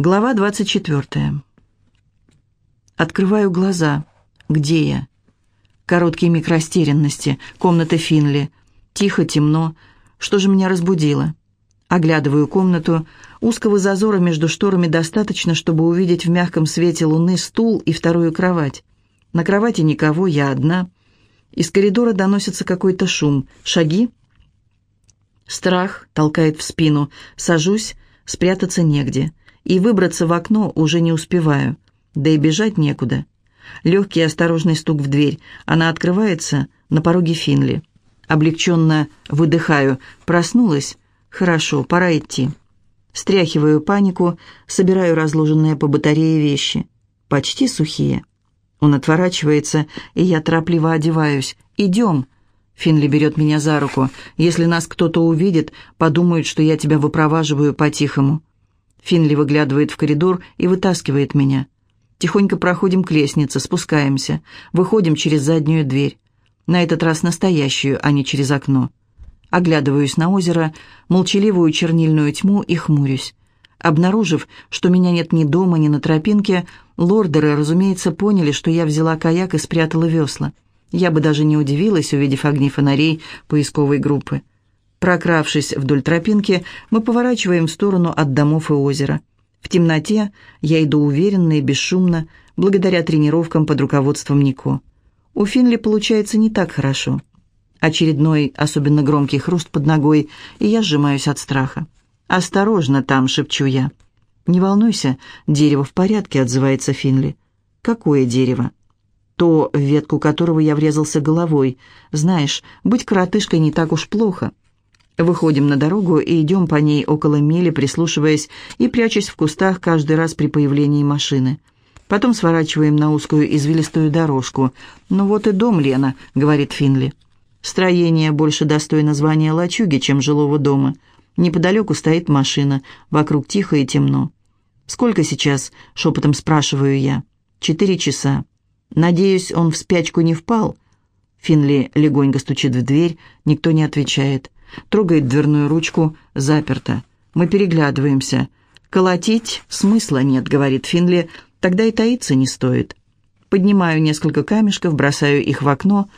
Глава 24. Открываю глаза. Где я? Короткий миг растерянности. Комната Финли. Тихо, темно. Что же меня разбудило? Оглядываю комнату. Узкого зазора между шторами достаточно, чтобы увидеть в мягком свете луны стул и вторую кровать. На кровати никого, я одна. Из коридора доносится какой-то шум. Шаги? Страх толкает в спину. Сажусь, спрятаться негде и выбраться в окно уже не успеваю. Да и бежать некуда. Легкий осторожный стук в дверь. Она открывается на пороге Финли. Облегченно выдыхаю. Проснулась? Хорошо, пора идти. Стряхиваю панику, собираю разложенные по батарее вещи. Почти сухие. Он отворачивается, и я торопливо одеваюсь. «Идем!» Финли берет меня за руку. «Если нас кто-то увидит, подумают, что я тебя выпроваживаю по-тихому. Финли выглядывает в коридор и вытаскивает меня. Тихонько проходим к лестнице, спускаемся, выходим через заднюю дверь. На этот раз настоящую, а не через окно. Оглядываюсь на озеро, молчаливую чернильную тьму и хмурюсь. Обнаружив, что меня нет ни дома, ни на тропинке, лордеры, разумеется, поняли, что я взяла каяк и спрятала весла. Я бы даже не удивилась, увидев огни фонарей поисковой группы. Прокравшись вдоль тропинки, мы поворачиваем в сторону от домов и озера. В темноте я иду уверенно и бесшумно, благодаря тренировкам под руководством Нико. У Финли получается не так хорошо. Очередной, особенно громкий хруст под ногой, и я сжимаюсь от страха. «Осторожно там», — шепчу я. «Не волнуйся, дерево в порядке», — отзывается Финли. «Какое дерево?» «То, в ветку которого я врезался головой. Знаешь, быть коротышкой не так уж плохо». Выходим на дорогу и идем по ней около мили, прислушиваясь и прячась в кустах каждый раз при появлении машины. Потом сворачиваем на узкую извилистую дорожку. «Ну вот и дом, Лена», — говорит Финли. Строение больше достойно звания лачуги, чем жилого дома. Неподалеку стоит машина, вокруг тихо и темно. «Сколько сейчас?» — шепотом спрашиваю я. «Четыре часа. Надеюсь, он в спячку не впал?» Финли легонько стучит в дверь, никто не отвечает. Трогает дверную ручку, заперто. Мы переглядываемся. «Колотить смысла нет», — говорит Финли, — «тогда и таиться не стоит». Поднимаю несколько камешков, бросаю их в окно.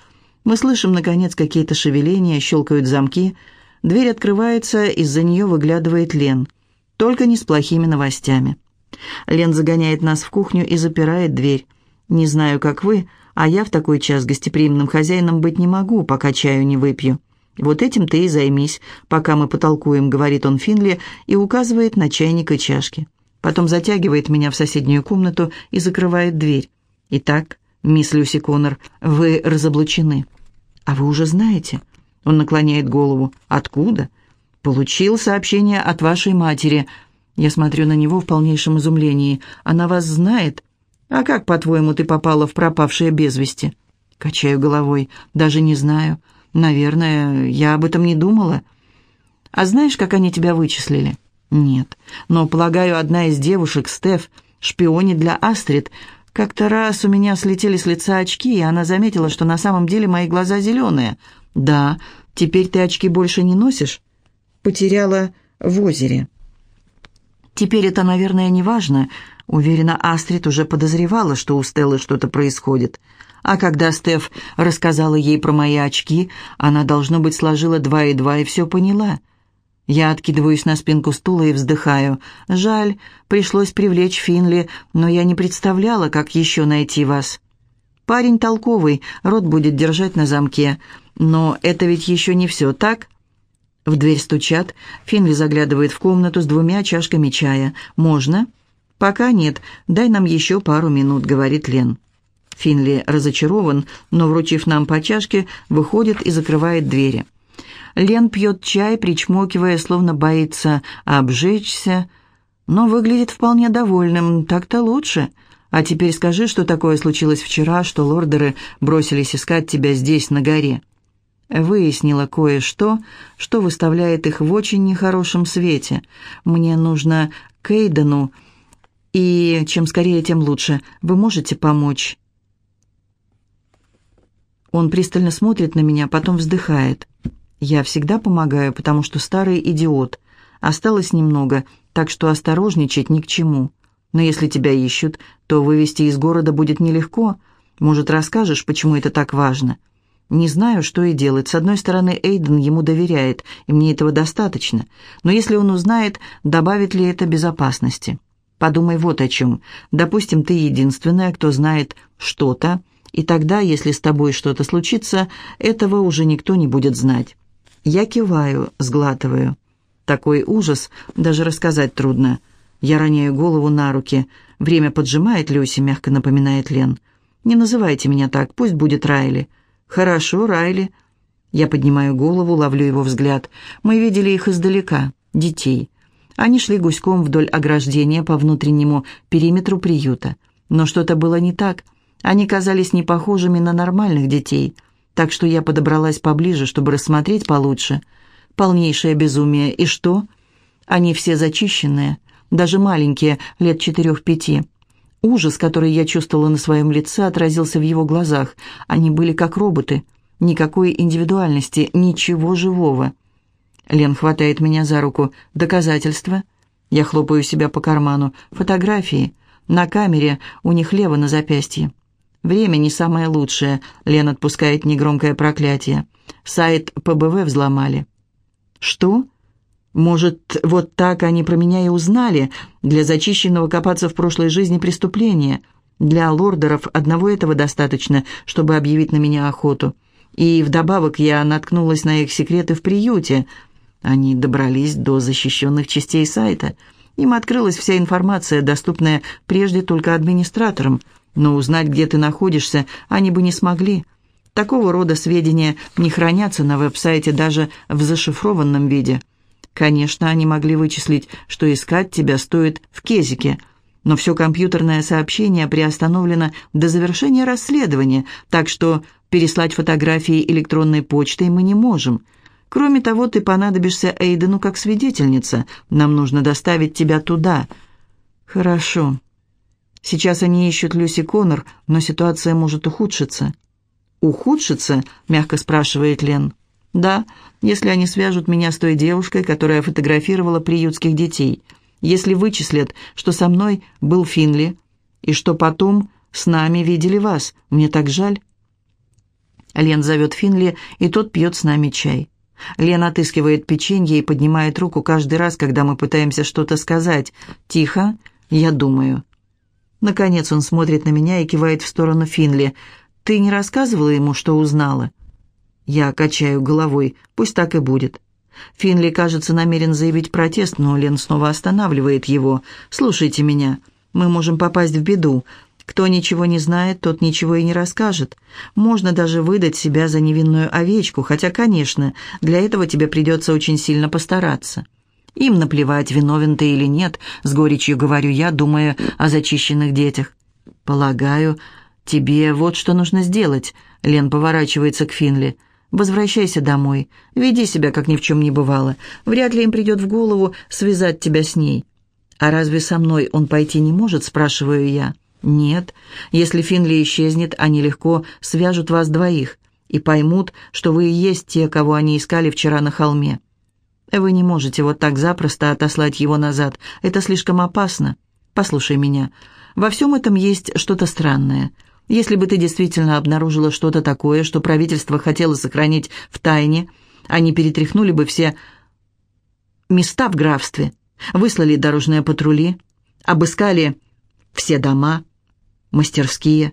Мы слышим, наконец, какие-то шевеления, щелкают замки. Дверь открывается, из-за нее выглядывает Лен. Только не с плохими новостями. Лен загоняет нас в кухню и запирает дверь. Не знаю, как вы, а я в такой час гостеприимным хозяином быть не могу, пока чаю не выпью. «Вот этим ты и займись, пока мы потолкуем», — говорит он Финли и указывает на чайник и чашки. Потом затягивает меня в соседнюю комнату и закрывает дверь. «Итак, мисс Люси Коннор, вы разоблачены». «А вы уже знаете?» Он наклоняет голову. «Откуда?» «Получил сообщение от вашей матери». Я смотрю на него в полнейшем изумлении. «Она вас знает?» «А как, по-твоему, ты попала в пропавшее без вести?» Качаю головой. «Даже не знаю. «Наверное, я об этом не думала». «А знаешь, как они тебя вычислили?» «Нет. Но, полагаю, одна из девушек, Стеф, шпионит для Астрид. Как-то раз у меня слетели с лица очки, и она заметила, что на самом деле мои глаза зеленые. Да, теперь ты очки больше не носишь?» «Потеряла в озере». «Теперь это, наверное, не важно. Уверена, Астрид уже подозревала, что у Стеллы что-то происходит». А когда Стеф рассказала ей про мои очки, она, должно быть, сложила два и два и все поняла. Я откидываюсь на спинку стула и вздыхаю. Жаль, пришлось привлечь Финли, но я не представляла, как еще найти вас. Парень толковый, рот будет держать на замке. Но это ведь еще не все, так? В дверь стучат. Финли заглядывает в комнату с двумя чашками чая. «Можно?» «Пока нет. Дай нам еще пару минут», — говорит Лен. Финли разочарован, но, вручив нам по чашке, выходит и закрывает двери. Лен пьет чай, причмокивая, словно боится обжечься, но выглядит вполне довольным. Так-то лучше. А теперь скажи, что такое случилось вчера, что лордеры бросились искать тебя здесь, на горе. Выяснила кое-что, что выставляет их в очень нехорошем свете. Мне нужно к Эйдену, и чем скорее, тем лучше. Вы можете помочь?» Он пристально смотрит на меня, потом вздыхает. «Я всегда помогаю, потому что старый идиот. Осталось немного, так что осторожничать ни к чему. Но если тебя ищут, то вывести из города будет нелегко. Может, расскажешь, почему это так важно?» Не знаю, что и делать. С одной стороны, Эйден ему доверяет, и мне этого достаточно. Но если он узнает, добавит ли это безопасности? Подумай вот о чем. Допустим, ты единственная, кто знает что-то, и тогда, если с тобой что-то случится, этого уже никто не будет знать. Я киваю, сглатываю. Такой ужас, даже рассказать трудно. Я роняю голову на руки. Время поджимает, Люси, мягко напоминает Лен. «Не называйте меня так, пусть будет Райли». «Хорошо, Райли». Я поднимаю голову, ловлю его взгляд. Мы видели их издалека, детей. Они шли гуськом вдоль ограждения по внутреннему периметру приюта. Но что-то было не так. Они казались не похожими на нормальных детей. Так что я подобралась поближе, чтобы рассмотреть получше. Полнейшее безумие. И что? Они все зачищенные. Даже маленькие, лет четырех-пяти. Ужас, который я чувствовала на своем лице, отразился в его глазах. Они были как роботы. Никакой индивидуальности, ничего живого. Лен хватает меня за руку. Доказательства? Я хлопаю себя по карману. Фотографии. На камере у них лево на запястье. Время не самое лучшее. Лен отпускает негромкое проклятие. Сайт ПБВ взломали. Что? Может, вот так они про меня и узнали. Для зачищенного копаться в прошлой жизни преступление. Для лордеров одного этого достаточно, чтобы объявить на меня охоту. И вдобавок я наткнулась на их секреты в приюте. Они добрались до защищенных частей сайта. Им открылась вся информация, доступная прежде только администраторам. Но узнать, где ты находишься, они бы не смогли. Такого рода сведения не хранятся на веб-сайте даже в зашифрованном виде. Конечно, они могли вычислить, что искать тебя стоит в Кезике, но все компьютерное сообщение приостановлено до завершения расследования, так что переслать фотографии электронной почтой мы не можем. Кроме того, ты понадобишься Эйдену как свидетельница. Нам нужно доставить тебя туда. Хорошо. Сейчас они ищут Люси Коннор, но ситуация может ухудшиться. «Ухудшиться?» — мягко спрашивает Лен. Да, если они свяжут меня с той девушкой, которая фотографировала приютских детей. Если вычислят, что со мной был Финли, и что потом с нами видели вас. Мне так жаль. Лен зовет Финли, и тот пьет с нами чай. Лен отыскивает печенье и поднимает руку каждый раз, когда мы пытаемся что-то сказать. Тихо, я думаю. Наконец он смотрит на меня и кивает в сторону Финли. «Ты не рассказывала ему, что узнала?» Я качаю головой. Пусть так и будет. Финли, кажется, намерен заявить протест, но Лен снова останавливает его. «Слушайте меня. Мы можем попасть в беду. Кто ничего не знает, тот ничего и не расскажет. Можно даже выдать себя за невинную овечку, хотя, конечно, для этого тебе придется очень сильно постараться». Им наплевать, виновен ты или нет, с горечью говорю я, думая о зачищенных детях. Полагаю, тебе вот что нужно сделать. Лен поворачивается к Финли. Возвращайся домой. Веди себя, как ни в чем не бывало. Вряд ли им придет в голову связать тебя с ней». «А разве со мной он пойти не может?» – спрашиваю я. «Нет. Если Финли исчезнет, они легко свяжут вас двоих и поймут, что вы и есть те, кого они искали вчера на холме. Вы не можете вот так запросто отослать его назад. Это слишком опасно. Послушай меня. Во всем этом есть что-то странное. Если бы ты действительно обнаружила что-то такое, что правительство хотело сохранить в тайне, они перетряхнули бы все места в графстве, выслали дорожные патрули, обыскали все дома, мастерские.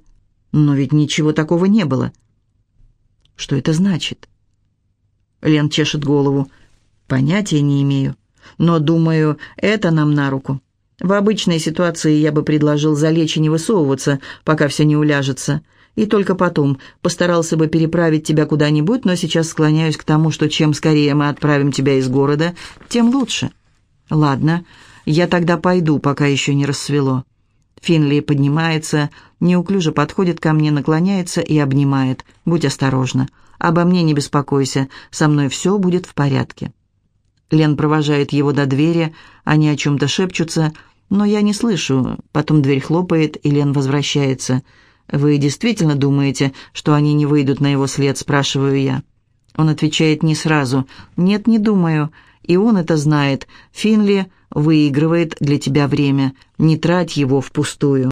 Но ведь ничего такого не было. Что это значит? Лен чешет голову. Понятия не имею. Но, думаю, это нам на руку. В обычной ситуации я бы предложил залечь и не высовываться, пока все не уляжется. И только потом постарался бы переправить тебя куда-нибудь, но сейчас склоняюсь к тому, что чем скорее мы отправим тебя из города, тем лучше. Ладно, я тогда пойду, пока еще не рассвело. Финли поднимается, неуклюже подходит ко мне, наклоняется и обнимает. Будь осторожна. Обо мне не беспокойся, со мной все будет в порядке. Лен провожает его до двери, они о чем-то шепчутся, но я не слышу. Потом дверь хлопает, и Лен возвращается. «Вы действительно думаете, что они не выйдут на его след?» – спрашиваю я. Он отвечает не сразу. «Нет, не думаю. И он это знает. Финли выигрывает для тебя время. Не трать его впустую.